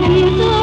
你没有做